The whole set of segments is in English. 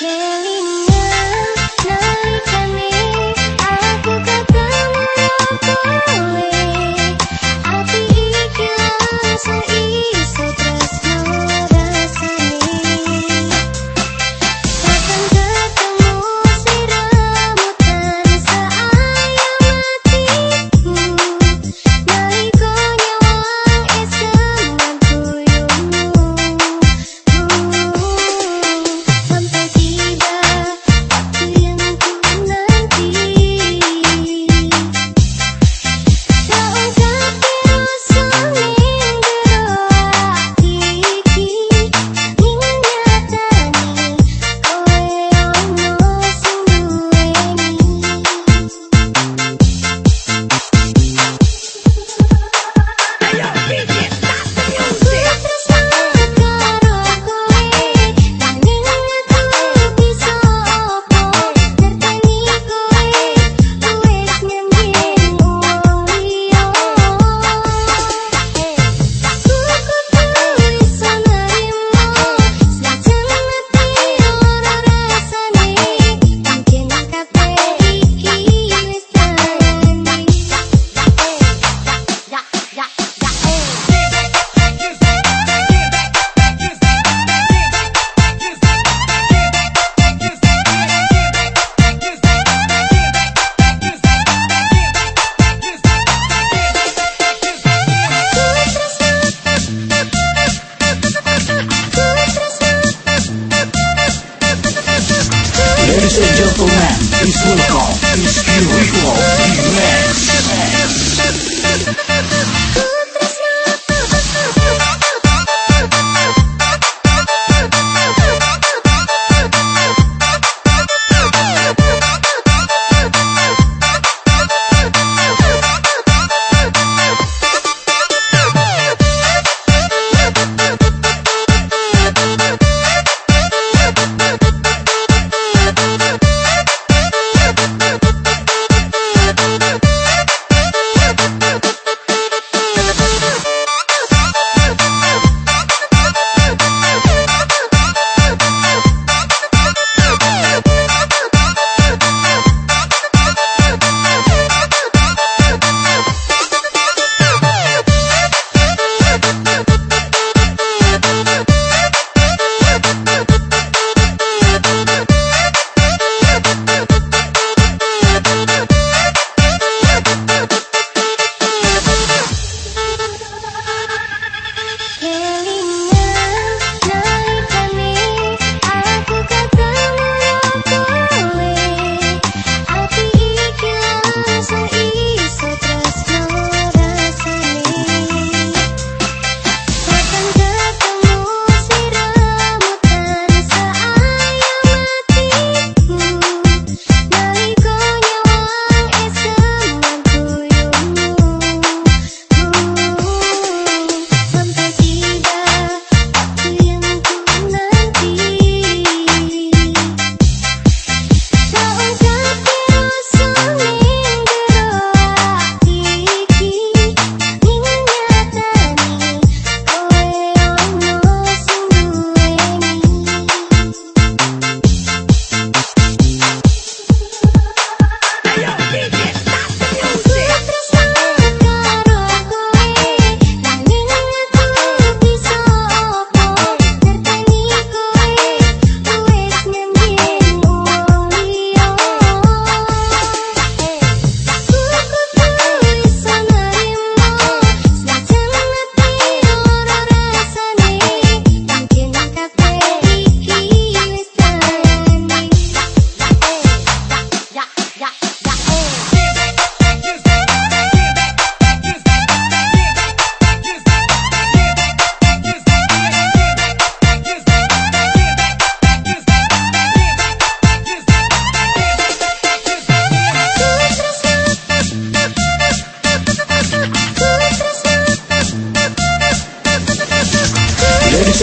Ladies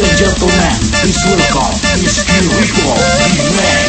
and gentlemen, please welcome Whiskey Ritual Remix.